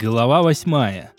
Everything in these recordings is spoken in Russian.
Глава восьмая.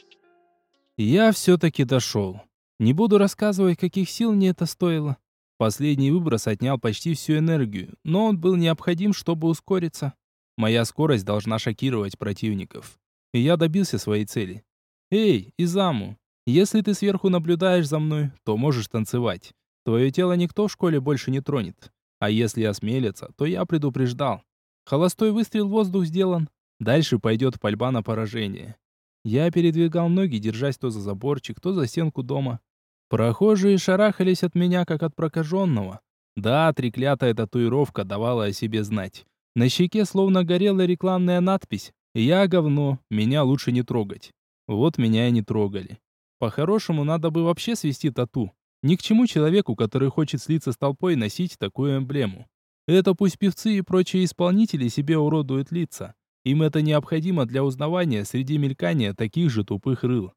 Я все-таки дошел. Не буду рассказывать, каких сил мне это стоило. Последний выброс отнял почти всю энергию, но он был необходим, чтобы ускориться. Моя скорость должна шокировать противников. И я добился своей цели. Эй, Изаму, если ты сверху наблюдаешь за мной, то можешь танцевать. Твое тело никто в школе больше не тронет. А если осмелится, то я предупреждал. Холостой выстрел в воздух сделан, Дальше пойдет пальба на поражение. Я передвигал ноги, держась то за заборчик, то за стенку дома. Прохожие шарахались от меня, как от прокаженного. Да, треклятая татуировка давала о себе знать. На щеке словно горела рекламная надпись «Я говно, меня лучше не трогать». Вот меня и не трогали. По-хорошему, надо бы вообще свести тату. Ни к чему человеку, который хочет слиться с толпой, носить такую эмблему. Это пусть певцы и прочие исполнители себе уродуют лица. Им это необходимо для узнавания среди мелькания таких же тупых рыл.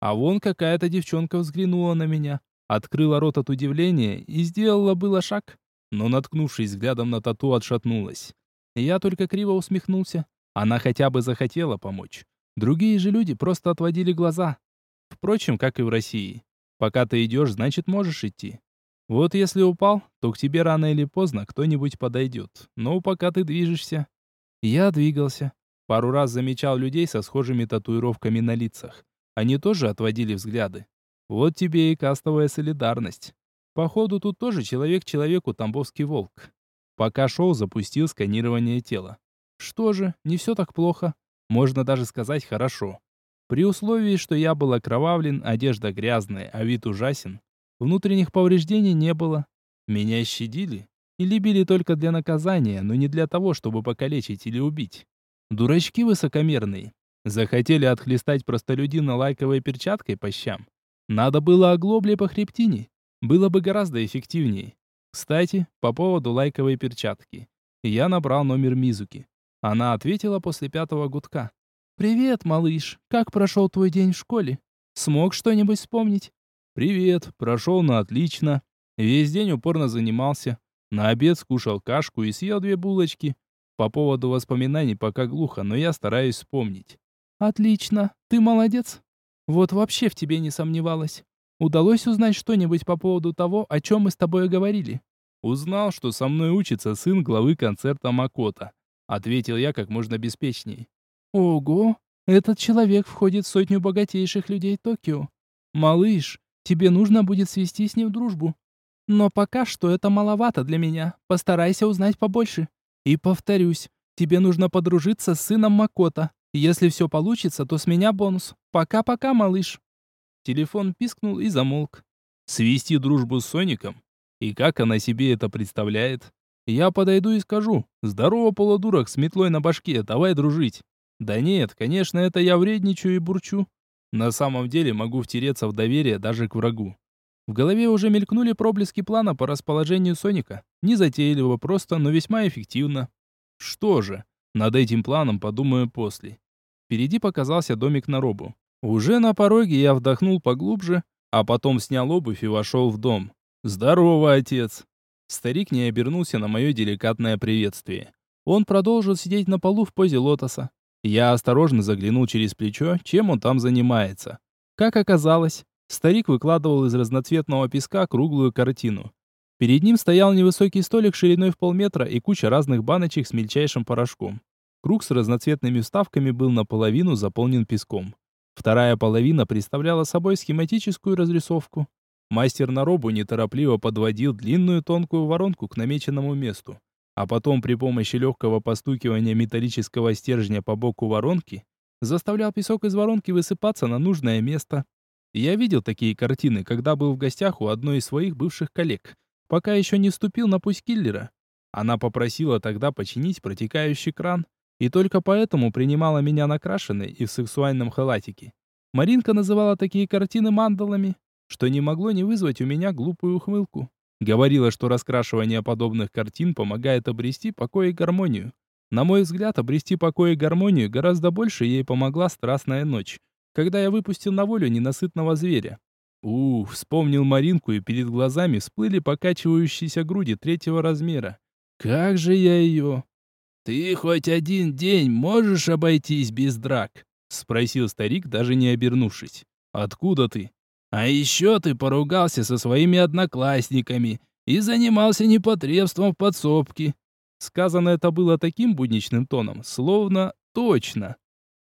А вон какая-то девчонка взглянула на меня, открыла рот от удивления и сделала было шаг, но, наткнувшись взглядом на тату, отшатнулась. Я только криво усмехнулся. Она хотя бы захотела помочь. Другие же люди просто отводили глаза. Впрочем, как и в России. Пока ты идешь, значит можешь идти. Вот если упал, то к тебе рано или поздно кто-нибудь подойдет. Но пока ты движешься, я двигался. Пару раз замечал людей со схожими татуировками на лицах. Они тоже отводили взгляды. Вот тебе и кастовая солидарность. Походу, тут тоже человек человеку тамбовский волк. Пока шел, запустил сканирование тела. Что же, не все так плохо. Можно даже сказать хорошо. При условии, что я был окровавлен, одежда грязная, а вид ужасен, внутренних повреждений не было. Меня щадили, или били только для наказания, но не для того, чтобы покалечить или убить. Дурачки высокомерные. Захотели отхлестать простолюдина лайковой перчаткой по щам. Надо было оглоблей по хребтине. Было бы гораздо эффективнее. Кстати, по поводу лайковой перчатки. Я набрал номер Мизуки. Она ответила после пятого гудка. «Привет, малыш. Как прошел твой день в школе? Смог что-нибудь вспомнить?» «Привет. Прошел на отлично. Весь день упорно занимался. На обед скушал кашку и съел две булочки. По поводу воспоминаний пока глухо, но я стараюсь вспомнить. Отлично, ты молодец. Вот вообще в тебе не сомневалась. Удалось узнать что-нибудь по поводу того, о чем мы с тобой говорили? Узнал, что со мной учится сын главы концерта Макота. Ответил я как можно беспечней. Ого, этот человек входит в сотню богатейших людей Токио. Малыш, тебе нужно будет свести с ним дружбу. Но пока что это маловато для меня. Постарайся узнать побольше. И повторюсь, тебе нужно подружиться с сыном Макота. Если все получится, то с меня бонус. Пока-пока, малыш. Телефон пискнул и замолк. Свести дружбу с Соником? И как она себе это представляет? Я подойду и скажу. Здорово, полудурок, с метлой на башке, давай дружить. Да нет, конечно, это я вредничаю и бурчу. На самом деле могу втереться в доверие даже к врагу. В голове уже мелькнули проблески плана по расположению Соника. Незатейливо просто, но весьма эффективно. Что же, над этим планом подумаю после. Впереди показался домик на робу. Уже на пороге я вдохнул поглубже, а потом снял обувь и вошел в дом. «Здорово, отец!» Старик не обернулся на мое деликатное приветствие. Он продолжил сидеть на полу в позе лотоса. Я осторожно заглянул через плечо, чем он там занимается. Как оказалось, Старик выкладывал из разноцветного песка круглую картину. Перед ним стоял невысокий столик шириной в полметра и куча разных баночек с мельчайшим порошком. Круг с разноцветными вставками был наполовину заполнен песком. Вторая половина представляла собой схематическую разрисовку. Мастер на робу неторопливо подводил длинную тонкую воронку к намеченному месту, а потом при помощи легкого постукивания металлического стержня по боку воронки заставлял песок из воронки высыпаться на нужное место. Я видел такие картины, когда был в гостях у одной из своих бывших коллег, пока еще не вступил на путь киллера. Она попросила тогда починить протекающий кран, и только поэтому принимала меня накрашенной и в сексуальном халатике. Маринка называла такие картины мандалами, что не могло не вызвать у меня глупую ухмылку. Говорила, что раскрашивание подобных картин помогает обрести покой и гармонию. На мой взгляд, обрести покой и гармонию гораздо больше ей помогла страстная ночь, когда я выпустил на волю ненасытного зверя. Ух, вспомнил Маринку, и перед глазами всплыли покачивающиеся груди третьего размера. Как же я ее... Ты хоть один день можешь обойтись без драк? Спросил старик, даже не обернувшись. Откуда ты? А еще ты поругался со своими одноклассниками и занимался непотребством в подсобке. Сказано это было таким будничным тоном, словно точно.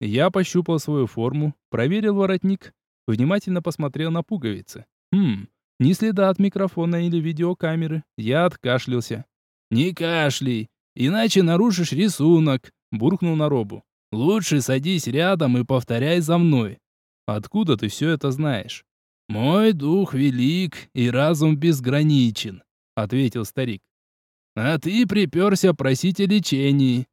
Я пощупал свою форму, проверил воротник, внимательно посмотрел на пуговицы. Хм, ни следа от микрофона или видеокамеры. Я откашлялся. «Не кашляй, иначе нарушишь рисунок», — буркнул на робу. «Лучше садись рядом и повторяй за мной». «Откуда ты все это знаешь?» «Мой дух велик и разум безграничен», — ответил старик. «А ты приперся просить о лечении».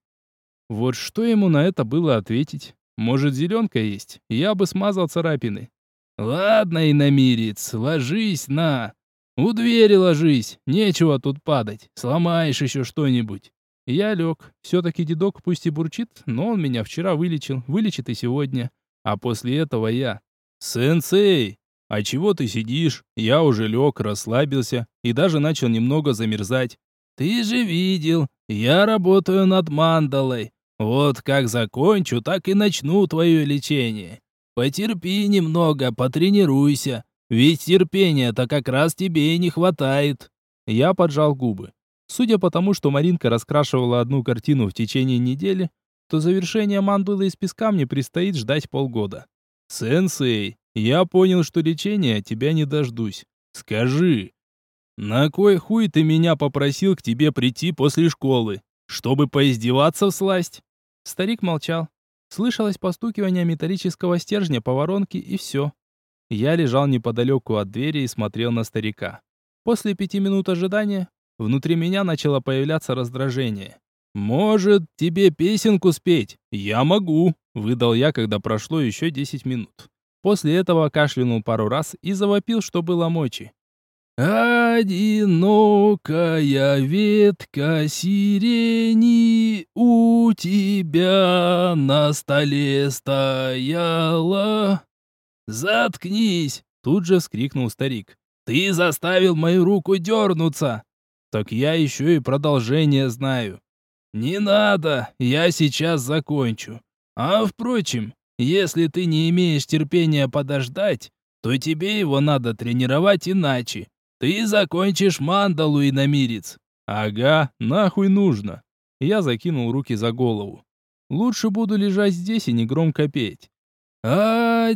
Вот что ему на это было ответить? Может, зеленка есть? Я бы смазал царапины. «Ладно, иномирец, ложись на. У двери ложись, нечего тут падать, сломаешь еще что-нибудь». Я лег. Все-таки дедок пусть и бурчит, но он меня вчера вылечил, вылечит и сегодня. А после этого я... «Сенсей, а чего ты сидишь? Я уже лег, расслабился и даже начал немного замерзать. Ты же видел, я работаю над мандалой. Вот как закончу, так и начну твое лечение. Потерпи немного, потренируйся. Ведь терпения-то как раз тебе и не хватает. Я поджал губы. Судя по тому, что Маринка раскрашивала одну картину в течение недели, то завершение мандулы из песка мне предстоит ждать полгода. Сенсей, я понял, что лечения тебя не дождусь. Скажи, на кой хуй ты меня попросил к тебе прийти после школы? Чтобы поиздеваться в сласть? Старик молчал. Слышалось постукивание металлического стержня по воронке, и все. Я лежал неподалеку от двери и смотрел на старика. После пяти минут ожидания внутри меня начало появляться раздражение. «Может, тебе песенку спеть? Я могу!» — выдал я, когда прошло еще десять минут. После этого кашлянул пару раз и завопил, что было мочи. «Одинокая ветка сирени у тебя на столе стояла». «Заткнись!» — тут же вскрикнул старик. «Ты заставил мою руку дернуться!» «Так я еще и продолжение знаю». «Не надо, я сейчас закончу. А впрочем, если ты не имеешь терпения подождать, то тебе его надо тренировать иначе. Ты закончишь мандалу, иномирец. Ага, нахуй нужно. Я закинул руки за голову. Лучше буду лежать здесь и негромко петь. Одинокая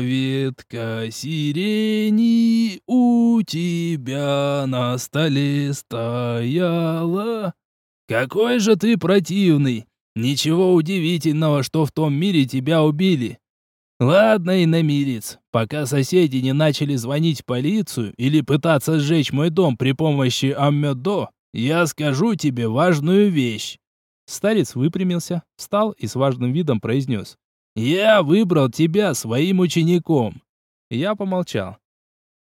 ветка сирени у тебя на столе стояла. Какой же ты противный! Ничего удивительного, что в том мире тебя убили. Ладно, иномирец, пока соседи не начали звонить в полицию или пытаться сжечь мой дом при помощи Аммёдо, я скажу тебе важную вещь. Старец выпрямился, встал и с важным видом произнес. «Я выбрал тебя своим учеником». Я помолчал.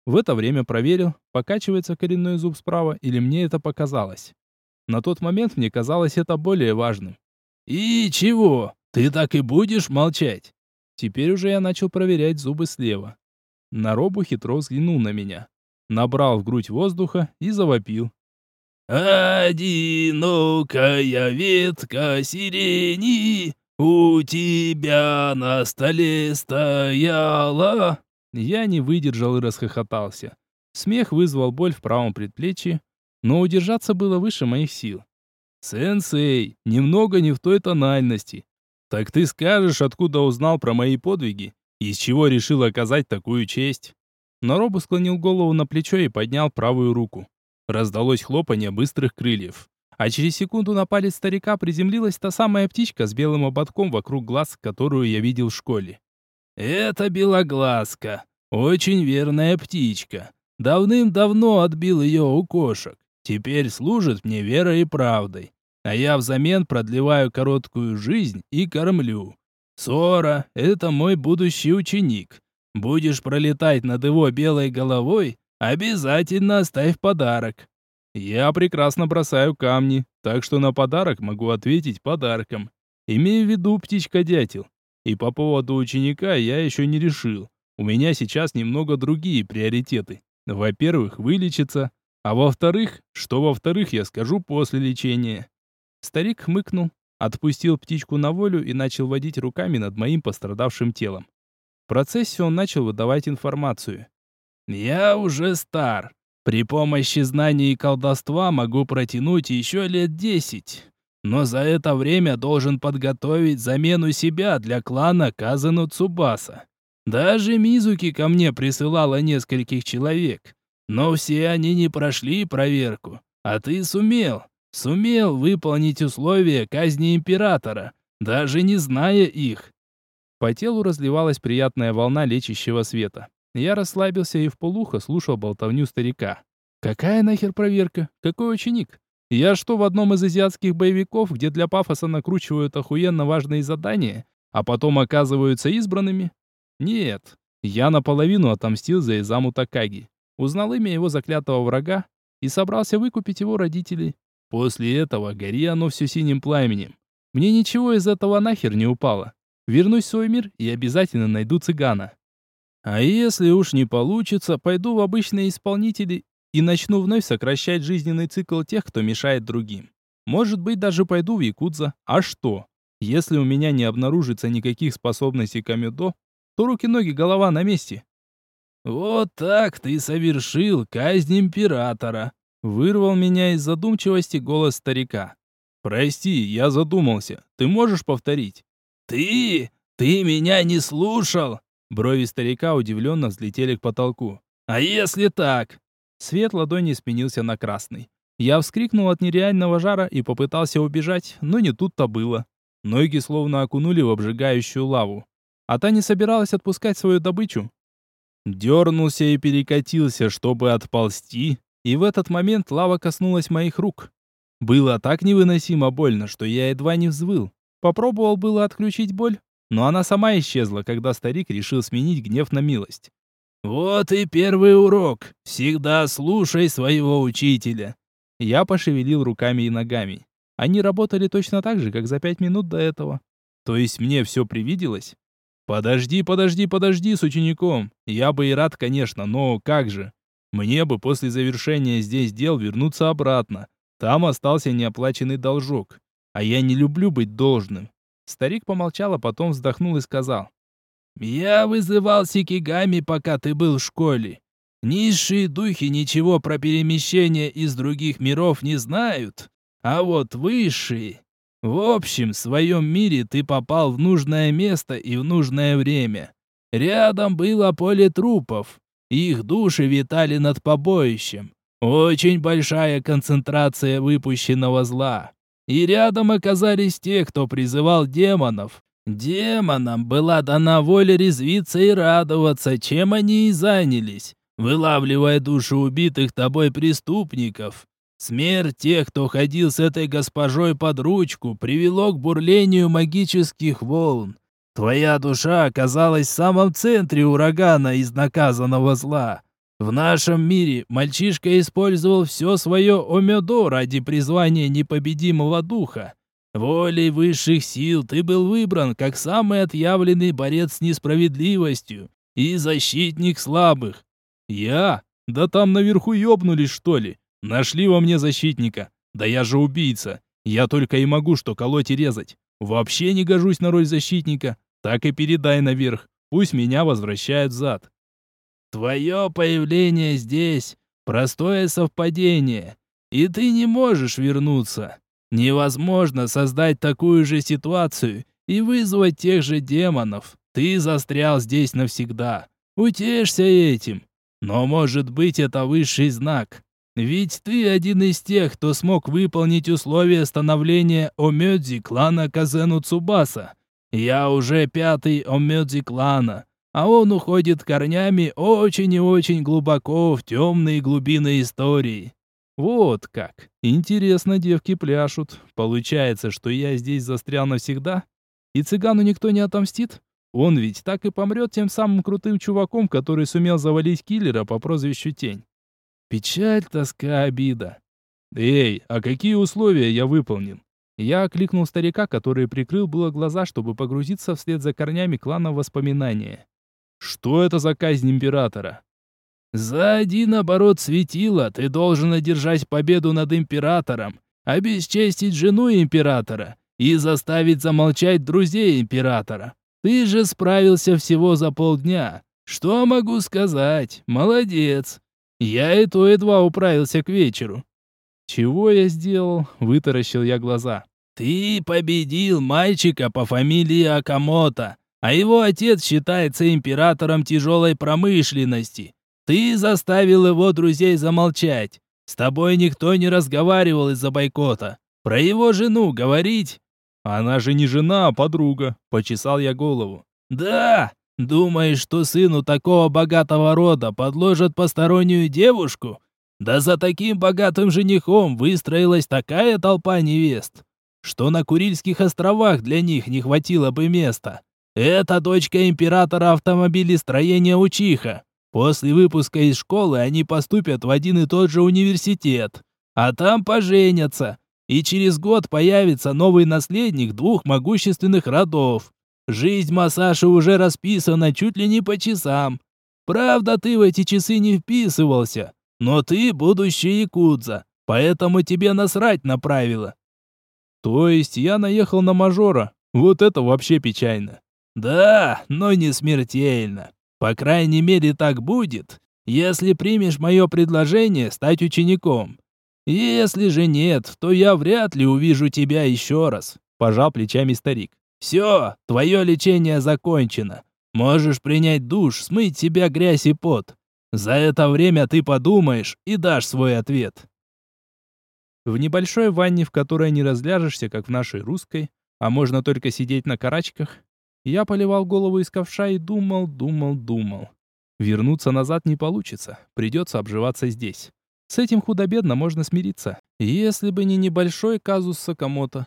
В это время проверил, покачивается коренной зуб справа или мне это показалось. На тот момент мне казалось это более важным. «И чего? Ты так и будешь молчать?» Теперь уже я начал проверять зубы слева. Наробу хитро взглянул на меня. Набрал в грудь воздуха и завопил. «Одинокая ветка сирени у тебя на столе стояла!» Я не выдержал и расхохотался. Смех вызвал боль в правом предплечье, но удержаться было выше моих сил. «Сенсей, немного не в той тональности. «Так ты скажешь, откуда узнал про мои подвиги? Из чего решил оказать такую честь?» Наробу склонил голову на плечо и поднял правую руку. Раздалось хлопанье быстрых крыльев. А через секунду на палец старика приземлилась та самая птичка с белым ободком вокруг глаз, которую я видел в школе. «Это белоглазка. Очень верная птичка. Давным-давно отбил ее у кошек. Теперь служит мне верой и правдой а я взамен продлеваю короткую жизнь и кормлю. Сора — это мой будущий ученик. Будешь пролетать над его белой головой, обязательно оставь подарок. Я прекрасно бросаю камни, так что на подарок могу ответить подарком. Имею в виду птичка-дятел. И по поводу ученика я еще не решил. У меня сейчас немного другие приоритеты. Во-первых, вылечиться, а во-вторых, что во-вторых, я скажу после лечения. Старик хмыкнул, отпустил птичку на волю и начал водить руками над моим пострадавшим телом. В процессе он начал выдавать информацию. «Я уже стар. При помощи знаний и колдовства могу протянуть еще лет десять. Но за это время должен подготовить замену себя для клана Казану Цубаса. Даже Мизуки ко мне присылала нескольких человек. Но все они не прошли проверку. А ты сумел. Сумел выполнить условия казни императора, даже не зная их. По телу разливалась приятная волна лечащего света. Я расслабился и вполуха слушал болтовню старика. Какая нахер проверка? Какой ученик? Я что, в одном из азиатских боевиков, где для пафоса накручивают охуенно важные задания, а потом оказываются избранными? Нет, я наполовину отомстил за Изаму Такаги. Узнал имя его заклятого врага и собрался выкупить его родителей. После этого гори оно все синим пламенем. Мне ничего из этого нахер не упало. Вернусь в свой мир и обязательно найду цыгана. А если уж не получится, пойду в обычные исполнители и начну вновь сокращать жизненный цикл тех, кто мешает другим. Может быть, даже пойду в Якудза. А что? Если у меня не обнаружится никаких способностей Камедо, то руки-ноги, голова на месте. «Вот так ты совершил казнь императора», — вырвал меня из задумчивости голос старика. «Прости, я задумался. Ты можешь повторить?» «Ты? Ты меня не слушал?» Брови старика удивленно взлетели к потолку. «А если так?» Свет ладони сменился на красный. Я вскрикнул от нереального жара и попытался убежать, но не тут-то было. Ноги словно окунули в обжигающую лаву. А та не собиралась отпускать свою добычу. Дернулся и перекатился, чтобы отползти, и в этот момент лава коснулась моих рук. Было так невыносимо больно, что я едва не взвыл. Попробовал было отключить боль, но она сама исчезла, когда старик решил сменить гнев на милость. «Вот и первый урок. Всегда слушай своего учителя». Я пошевелил руками и ногами. Они работали точно так же, как за пять минут до этого. То есть мне все привиделось? Подожди, подожди, подожди с учеником. Я бы и рад, конечно, но как же? Мне бы после завершения здесь дел вернуться обратно. Там остался неоплаченный должок. А я не люблю быть должным. Старик помолчал, а потом вздохнул и сказал. «Я вызывал Сикигами, пока ты был в школе. Низшие духи ничего про перемещение из других миров не знают, а вот высшие... В общем, в своем мире ты попал в нужное место и в нужное время. Рядом было поле трупов. Их души витали над побоищем. Очень большая концентрация выпущенного зла. И рядом оказались те, кто призывал демонов, Демонам была дана воля резвиться и радоваться, чем они и занялись, вылавливая души убитых тобой преступников. Смерть тех, кто ходил с этой госпожой под ручку, привело к бурлению магических волн. Твоя душа оказалась в самом центре урагана из наказанного зла. В нашем мире мальчишка использовал все свое омедо ради призвания непобедимого духа. Волей высших сил ты был выбран как самый отъявленный борец с несправедливостью и защитник слабых. Я? Да там наверху ёбнулись, что ли? Нашли во мне защитника. Да я же убийца. Я только и могу что колоть и резать. Вообще не гожусь на роль защитника. Так и передай наверх. Пусть меня возвращают зад. Твое появление здесь — простое совпадение. И ты не можешь вернуться. Невозможно создать такую же ситуацию и вызвать тех же демонов. Ты застрял здесь навсегда. Утешься этим. Но может быть это высший знак. Ведь ты один из тех, кто смог выполнить условия становления Омёдзи клана Казену Цубаса. Я уже пятый Омёдзи клана, а он уходит корнями очень и очень глубоко в темные глубины истории. Вот как. Интересно, девки пляшут. Получается, что я здесь застрял навсегда? И цыгану никто не отомстит? Он ведь так и помрет тем самым крутым чуваком, который сумел завалить киллера по прозвищу Тень. Печаль, тоска, обида. Эй, а какие условия я выполнил? Я окликнул старика, который прикрыл было глаза, чтобы погрузиться вслед за корнями клана воспоминания. Что это за казнь императора? За один оборот светила ты должен одержать победу над императором, обесчестить жену императора и заставить замолчать друзей императора. Ты же справился всего за полдня. Что могу сказать? Молодец. Я и то едва управился к вечеру. Чего я сделал? Вытаращил я глаза. Ты победил мальчика по фамилии Акамото, а его отец считается императором тяжелой промышленности. Ты заставил его друзей замолчать. С тобой никто не разговаривал из-за бойкота. Про его жену говорить? Она же не жена, а подруга. Почесал я голову. Да, думаешь, что сыну такого богатого рода подложат постороннюю девушку? Да за таким богатым женихом выстроилась такая толпа невест, что на Курильских островах для них не хватило бы места. Это дочка императора автомобилестроения Учиха. После выпуска из школы они поступят в один и тот же университет, а там поженятся, и через год появится новый наследник двух могущественных родов. Жизнь Масаши уже расписана чуть ли не по часам. Правда, ты в эти часы не вписывался, но ты будущий якудза, поэтому тебе насрать на правила. То есть я наехал на мажора. Вот это вообще печально. Да, но не смертельно. По крайней мере, так будет, если примешь мое предложение стать учеником. Если же нет, то я вряд ли увижу тебя еще раз», – пожал плечами старик. «Все, твое лечение закончено. Можешь принять душ, смыть себя грязь и пот. За это время ты подумаешь и дашь свой ответ». В небольшой ванне, в которой не разляжешься, как в нашей русской, а можно только сидеть на карачках, я поливал голову из ковша и думал, думал, думал. Вернуться назад не получится, придется обживаться здесь. С этим худо-бедно можно смириться, если бы не небольшой казус Сакамото.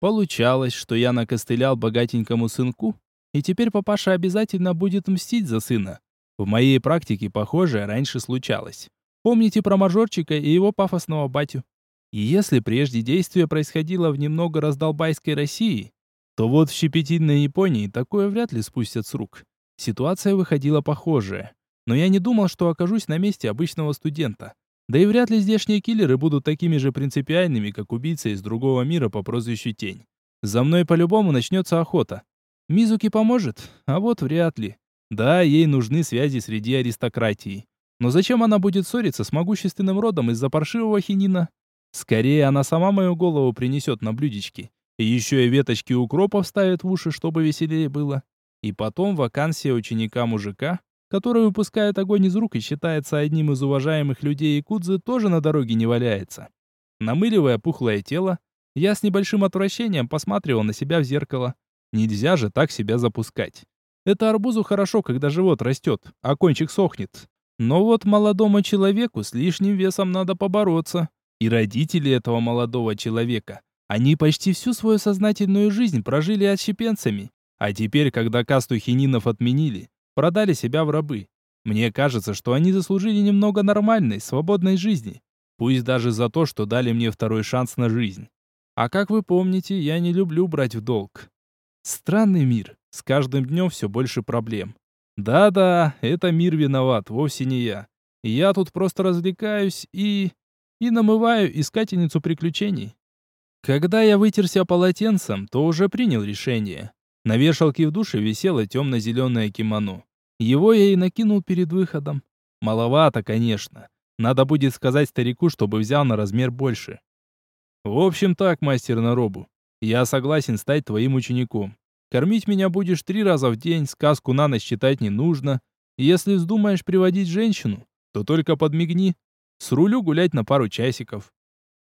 Получалось, что я накостылял богатенькому сынку, и теперь папаша обязательно будет мстить за сына. В моей практике похожее раньше случалось. Помните про мажорчика и его пафосного батю? И если прежде действие происходило в немного раздолбайской России, то вот в щепетильной Японии такое вряд ли спустят с рук. Ситуация выходила похожая. Но я не думал, что окажусь на месте обычного студента. Да и вряд ли здешние киллеры будут такими же принципиальными, как убийца из другого мира по прозвищу Тень. За мной по-любому начнется охота. Мизуки поможет? А вот вряд ли. Да, ей нужны связи среди аристократии. Но зачем она будет ссориться с могущественным родом из-за паршивого хинина? Скорее, она сама мою голову принесет на блюдечке. И еще и веточки укропов ставят в уши, чтобы веселее было. И потом вакансия ученика-мужика, который выпускает огонь из рук и считается одним из уважаемых людей Якудзы, тоже на дороге не валяется. Намыливая пухлое тело, я с небольшим отвращением посматривал на себя в зеркало. Нельзя же так себя запускать. Это арбузу хорошо, когда живот растет, а кончик сохнет. Но вот молодому человеку с лишним весом надо побороться. И родители этого молодого человека они почти всю свою сознательную жизнь прожили отщепенцами, а теперь, когда касту хининов отменили, продали себя в рабы. Мне кажется, что они заслужили немного нормальной, свободной жизни, пусть даже за то, что дали мне второй шанс на жизнь. А как вы помните, я не люблю брать в долг. Странный мир, с каждым днем все больше проблем. Да-да, это мир виноват, вовсе не я. Я тут просто развлекаюсь и... и намываю искательницу приключений. Когда я вытерся полотенцем, то уже принял решение. На вешалке в душе висело темно-зеленое кимоно. Его я и накинул перед выходом. Маловато, конечно. Надо будет сказать старику, чтобы взял на размер больше. В общем так, мастер Наробу. Я согласен стать твоим учеником. Кормить меня будешь три раза в день, сказку на ночь читать не нужно. Если вздумаешь приводить женщину, то только подмигни. С рулю гулять на пару часиков.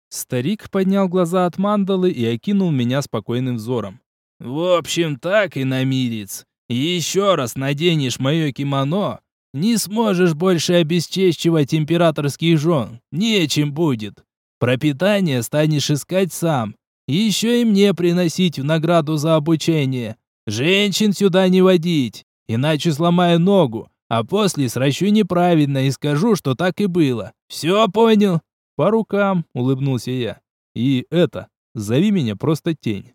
Старик поднял глаза от мандалы и окинул меня спокойным взором. «В общем, так и намирец. Еще раз наденешь мое кимоно, не сможешь больше обесчещивать императорских жен. Нечем будет. Пропитание станешь искать сам. Еще и мне приносить в награду за обучение. Женщин сюда не водить, иначе сломаю ногу, а после сращу неправильно и скажу, что так и было. Все понял?» «По рукам», — улыбнулся я. «И это, зови меня просто тень».